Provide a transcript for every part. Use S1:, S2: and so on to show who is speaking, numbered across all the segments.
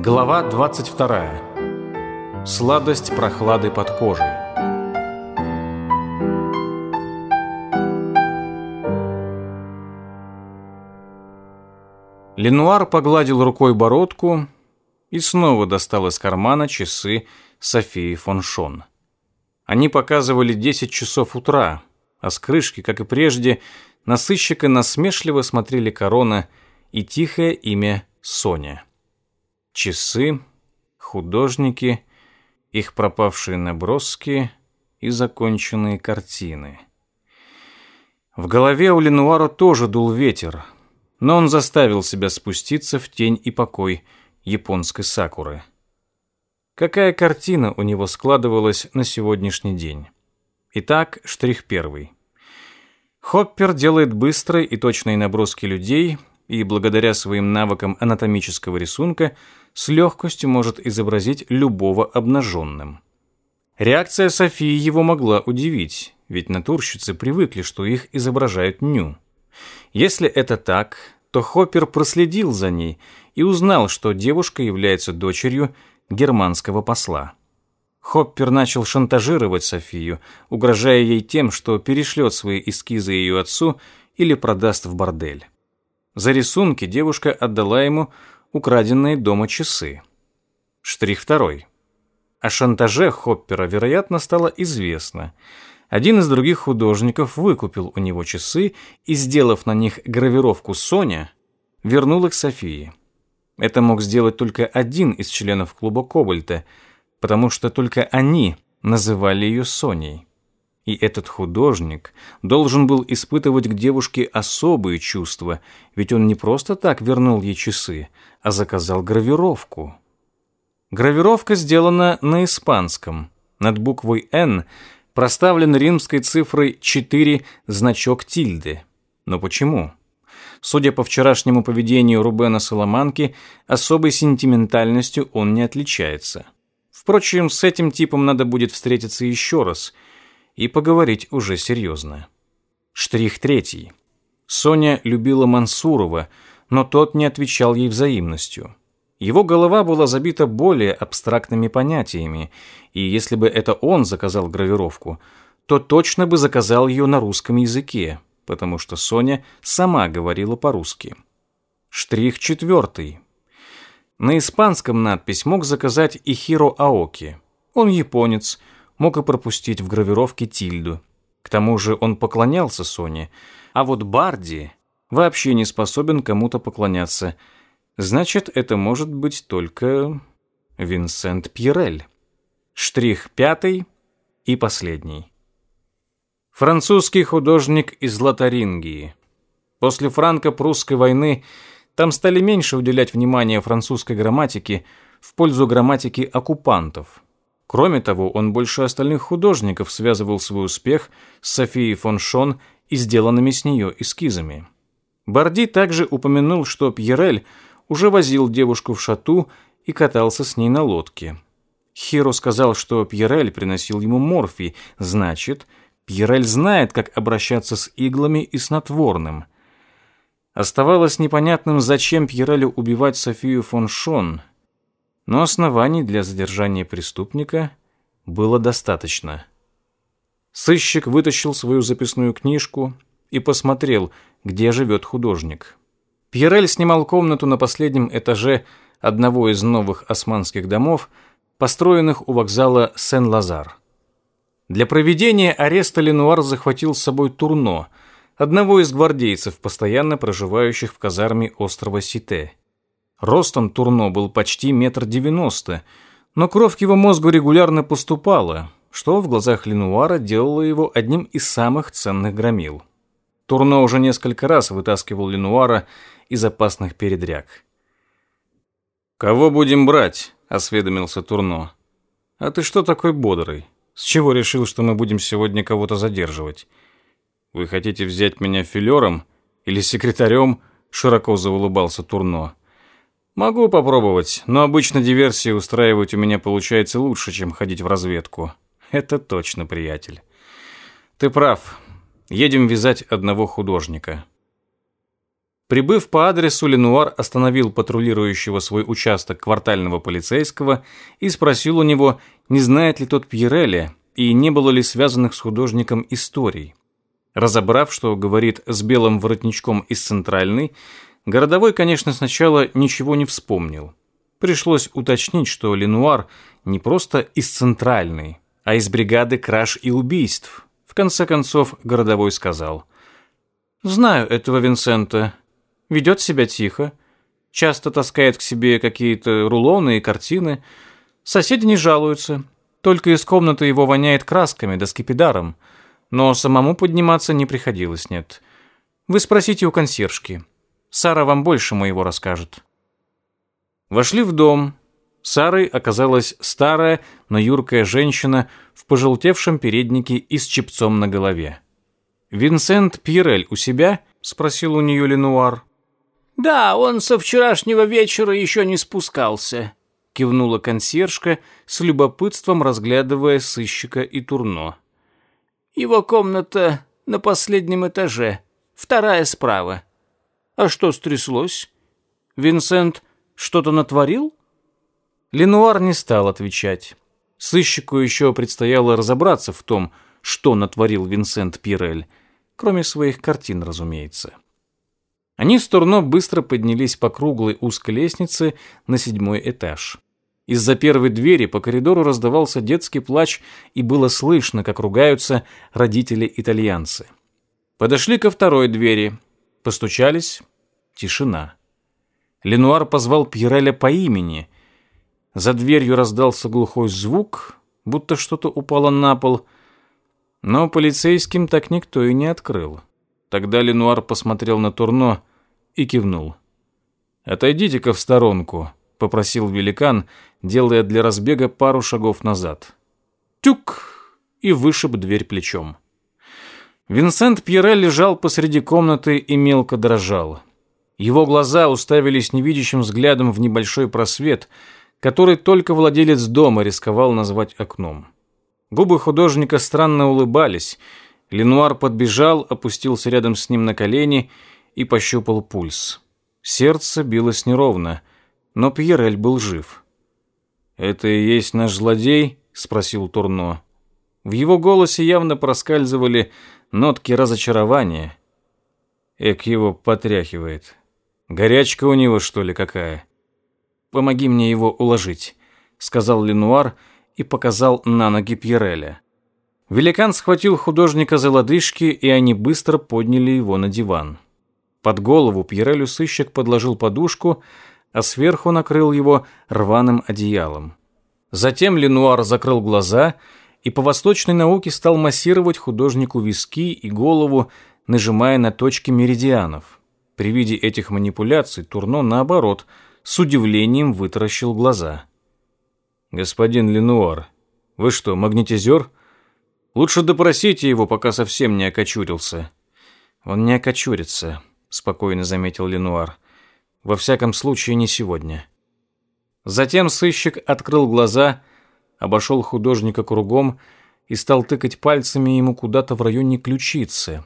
S1: Глава 22. Сладость прохлады под кожей. Ленуар погладил рукой бородку и снова достал из кармана часы Софии фон Шон. Они показывали 10 часов утра, а с крышки, как и прежде, насыщенно насмешливо смотрели корона и тихое имя Соня часы, художники, их пропавшие наброски и законченные картины. В голове у Ленуара тоже дул ветер, но он заставил себя спуститься в тень и покой японской сакуры. Какая картина у него складывалась на сегодняшний день? Итак, штрих первый. Хоппер делает быстрые и точные наброски людей, и благодаря своим навыкам анатомического рисунка с легкостью может изобразить любого обнаженным. Реакция Софии его могла удивить, ведь натурщицы привыкли, что их изображают ню. Если это так, то Хоппер проследил за ней и узнал, что девушка является дочерью германского посла. Хоппер начал шантажировать Софию, угрожая ей тем, что перешлет свои эскизы ее отцу или продаст в бордель. За рисунки девушка отдала ему украденные дома часы. Штрих второй. О шантаже Хоппера, вероятно, стало известно. Один из других художников выкупил у него часы и, сделав на них гравировку «Соня», вернул их Софии. Это мог сделать только один из членов клуба «Кобальта», потому что только они называли ее Соней. И этот художник должен был испытывать к девушке особые чувства, ведь он не просто так вернул ей часы, а заказал гравировку. Гравировка сделана на испанском. Над буквой «Н» проставлен римской цифрой 4 значок тильды. Но почему? Судя по вчерашнему поведению Рубена Соломанки, особой сентиментальностью он не отличается. Впрочем, с этим типом надо будет встретиться еще раз – и поговорить уже серьезно. Штрих третий. Соня любила Мансурова, но тот не отвечал ей взаимностью. Его голова была забита более абстрактными понятиями, и если бы это он заказал гравировку, то точно бы заказал ее на русском языке, потому что Соня сама говорила по-русски. Штрих четвертый. На испанском надпись мог заказать и Хиро Аоки. Он японец, мог и пропустить в гравировке тильду. К тому же он поклонялся Соне, а вот Барди вообще не способен кому-то поклоняться. Значит, это может быть только Винсент Пьерель. Штрих пятый и последний. Французский художник из Лотарингии. После франко-прусской войны там стали меньше уделять внимания французской грамматике в пользу грамматики оккупантов – Кроме того, он больше остальных художников связывал свой успех с Софией фон Шон и сделанными с нее эскизами. Барди также упомянул, что Пьерель уже возил девушку в шату и катался с ней на лодке. Хиро сказал, что Пьерель приносил ему морфий, значит, Пьерель знает, как обращаться с иглами и снотворным. Оставалось непонятным, зачем Пьерелю убивать Софию фон Шон – но оснований для задержания преступника было достаточно. Сыщик вытащил свою записную книжку и посмотрел, где живет художник. Пьерель снимал комнату на последнем этаже одного из новых османских домов, построенных у вокзала Сен-Лазар. Для проведения ареста Ленуар захватил с собой Турно, одного из гвардейцев, постоянно проживающих в казарме острова Сите – Ростом Турно был почти метр девяносто, но кровь к его мозгу регулярно поступала, что в глазах Ленуара делало его одним из самых ценных громил. Турно уже несколько раз вытаскивал Ленуара из опасных передряг. «Кого будем брать?» – осведомился Турно. «А ты что такой бодрый? С чего решил, что мы будем сегодня кого-то задерживать? Вы хотите взять меня филером или секретарем?» – широко заулыбался Турно. Могу попробовать, но обычно диверсии устраивать у меня получается лучше, чем ходить в разведку. Это точно, приятель. Ты прав. Едем вязать одного художника. Прибыв по адресу, Ленуар остановил патрулирующего свой участок квартального полицейского и спросил у него, не знает ли тот Пьерелли и не было ли связанных с художником историй. Разобрав, что говорит с белым воротничком из Центральной, Городовой, конечно, сначала ничего не вспомнил. Пришлось уточнить, что Ленуар не просто из центральной, а из бригады краж и убийств. В конце концов, Городовой сказал. «Знаю этого Винсента. Ведет себя тихо. Часто таскает к себе какие-то рулоны и картины. Соседи не жалуются. Только из комнаты его воняет красками да скипидаром. Но самому подниматься не приходилось, нет. Вы спросите у консьержки». Сара вам больше моего расскажет». Вошли в дом. Сарой оказалась старая, но юркая женщина в пожелтевшем переднике и с чепцом на голове. «Винсент Пьерель у себя?» — спросил у нее Ленуар.
S2: «Да, он со вчерашнего вечера еще не спускался», — кивнула консьержка, с любопытством разглядывая сыщика и турно. «Его комната на последнем этаже, вторая справа». А что стряслось? Винсент что-то натворил?
S1: Ленуар не стал отвечать. Сыщику еще предстояло разобраться в том, что натворил Винсент Пирель, кроме своих картин, разумеется. Они с Турно быстро поднялись по круглой узкой лестнице на седьмой этаж. Из-за первой двери по коридору раздавался детский плач, и было слышно, как ругаются родители-итальянцы. Подошли ко второй двери – Постучались. Тишина. Ленуар позвал Пьереля по имени. За дверью раздался глухой звук, будто что-то упало на пол. Но полицейским так никто и не открыл. Тогда Ленуар посмотрел на Турно и кивнул. «Отойдите-ка в сторонку», — попросил великан, делая для разбега пару шагов назад. Тюк! И вышиб дверь плечом. Винсент Пьере лежал посреди комнаты и мелко дрожал. Его глаза уставились невидящим взглядом в небольшой просвет, который только владелец дома рисковал назвать окном. Губы художника странно улыбались. Ленуар подбежал, опустился рядом с ним на колени и пощупал пульс. Сердце билось неровно, но Пьерель был жив. «Это и есть наш злодей?» — спросил Турно. В его голосе явно проскальзывали нотки разочарования. Эк его потряхивает. Горячка у него, что ли, какая? Помоги мне его уложить, сказал Ленуар и показал на ноги Пьереля. Великан схватил художника за лодыжки, и они быстро подняли его на диван. Под голову Пьерелю сыщик подложил подушку, а сверху накрыл его рваным одеялом. Затем Ленуар закрыл глаза и и по восточной науке стал массировать художнику виски и голову, нажимая на точки меридианов. При виде этих манипуляций Турно, наоборот, с удивлением вытаращил глаза. «Господин Ленуар, вы что, магнетизер? Лучше допросите его, пока совсем не окочурился». «Он не окочурится», — спокойно заметил Ленуар. «Во всяком случае, не сегодня». Затем сыщик открыл глаза обошел художника кругом и стал тыкать пальцами ему куда-то в районе ключицы.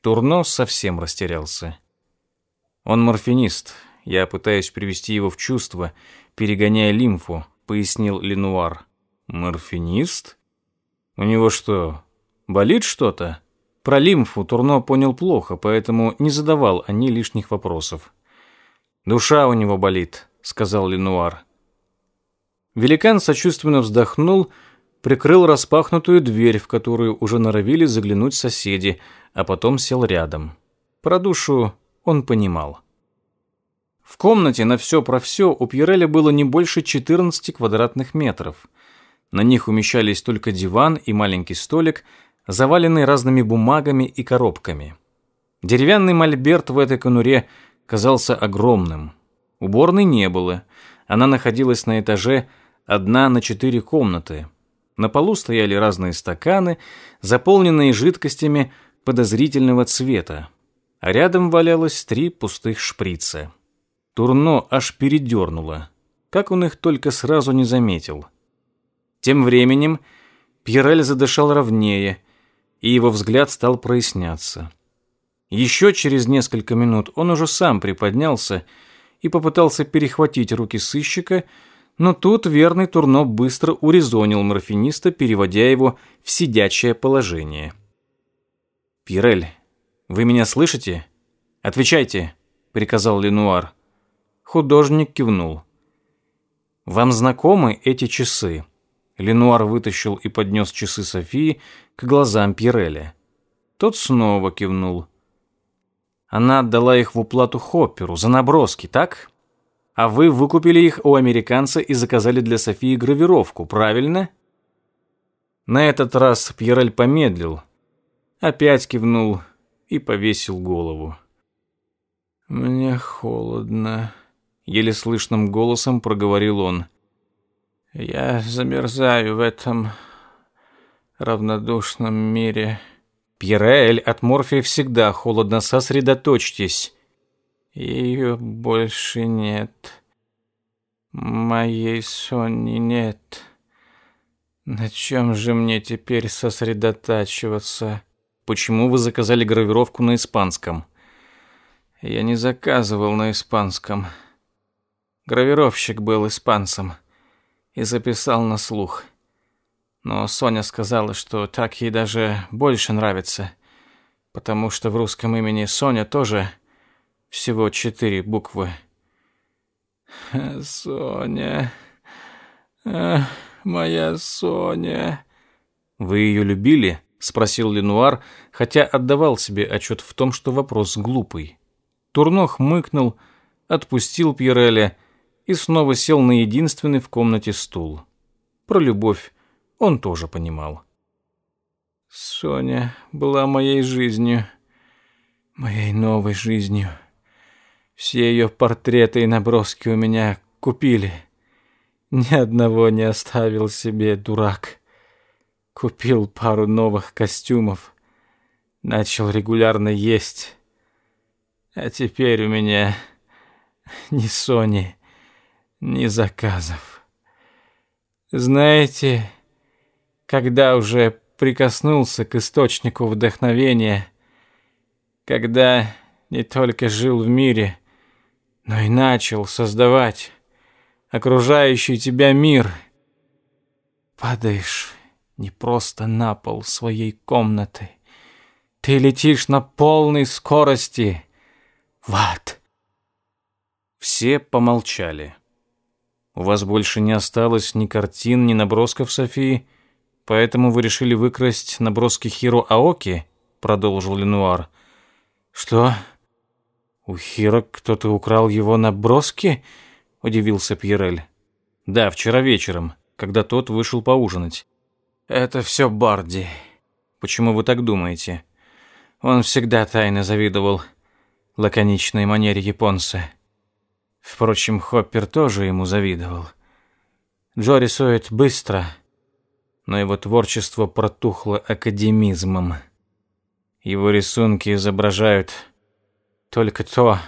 S1: Турно совсем растерялся. «Он морфинист. Я пытаюсь привести его в чувство, перегоняя лимфу», — пояснил Ленуар. «Морфинист? У него что, болит что-то?» Про лимфу Турно понял плохо, поэтому не задавал они лишних вопросов. «Душа у него болит», — сказал Ленуар. Великан сочувственно вздохнул, прикрыл распахнутую дверь, в которую уже норовили заглянуть соседи, а потом сел рядом. Про душу он понимал. В комнате на все про все у Пьереля было не больше 14 квадратных метров. На них умещались только диван и маленький столик, заваленный разными бумагами и коробками. Деревянный мольберт в этой конуре казался огромным. Уборной не было. Она находилась на этаже одна на четыре комнаты. На полу стояли разные стаканы, заполненные жидкостями подозрительного цвета, а рядом валялось три пустых шприца. Турно аж передернуло, как он их только сразу не заметил. Тем временем Пьерель задышал ровнее, и его взгляд стал проясняться. Еще через несколько минут он уже сам приподнялся и попытался перехватить руки сыщика, но тут верный Турно быстро урезонил морфиниста, переводя его в сидячее положение. «Пирель, вы меня слышите? Отвечайте!» — приказал Ленуар. Художник кивнул. «Вам знакомы эти часы?» Ленуар вытащил и поднес часы Софии к глазам Пиреля. Тот снова кивнул. «Она отдала их в уплату Хопперу за наброски, так?» А вы выкупили их у американца и заказали для Софии гравировку, правильно? На этот раз Пьераль помедлил, опять кивнул и повесил голову. «Мне холодно», — еле слышным голосом проговорил он. «Я замерзаю в этом равнодушном мире». Пьераль от Морфия всегда холодно, сосредоточьтесь» ее больше нет, моей Сони нет. На чем же мне теперь сосредотачиваться? Почему вы заказали гравировку на испанском? Я не заказывал на испанском. Гравировщик был испанцем и записал на слух. Но Соня сказала, что так ей даже больше нравится, потому что в русском имени Соня тоже – всего четыре буквы. «Соня... Эх, моя Соня...» «Вы ее любили?» — спросил Ленуар, хотя отдавал себе отчет в том, что вопрос глупый. Турнох мыкнул, отпустил Пьереля и снова сел на единственный в комнате стул. Про любовь он тоже понимал. «Соня была моей жизнью, моей новой жизнью», все ее портреты и наброски у меня купили. Ни одного не оставил себе дурак. Купил пару новых костюмов. Начал регулярно есть. А теперь у меня ни Сони, ни заказов. Знаете, когда уже прикоснулся к источнику вдохновения, когда не только жил в мире, но и начал создавать окружающий тебя мир. Падаешь не просто на пол своей комнаты. Ты летишь на полной скорости в ад. Все помолчали. У вас больше не осталось ни картин, ни набросков Софии, поэтому вы решили выкрасть наброски Хиру Аоки, продолжил Ленуар. Что? «У Хира кто-то украл его наброски? удивился Пьерель. «Да, вчера вечером, когда тот вышел поужинать». «Это все Барди. Почему вы так думаете?» «Он всегда тайно завидовал лаконичной манере японца. Впрочем, Хоппер тоже ему завидовал. Джо рисует быстро, но его творчество протухло академизмом. Его рисунки изображают только то,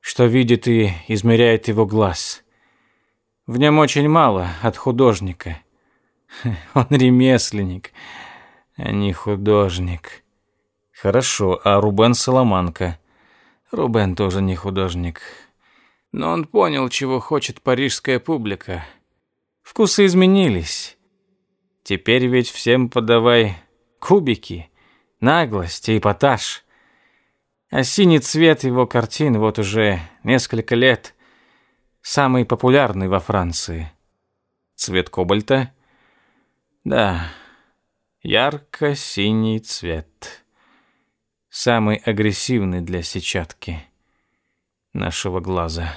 S1: что видит и измеряет его глаз. В нем очень мало от художника. Он ремесленник, а не художник. Хорошо, а Рубен Соломанка? Рубен тоже не художник. Но он понял, чего хочет парижская публика. Вкусы изменились. Теперь ведь всем подавай кубики, наглость и эпатаж. А синий цвет его картин вот уже несколько лет самый популярный во Франции. Цвет кобальта? Да, ярко-синий цвет. Самый агрессивный для сетчатки нашего глаза.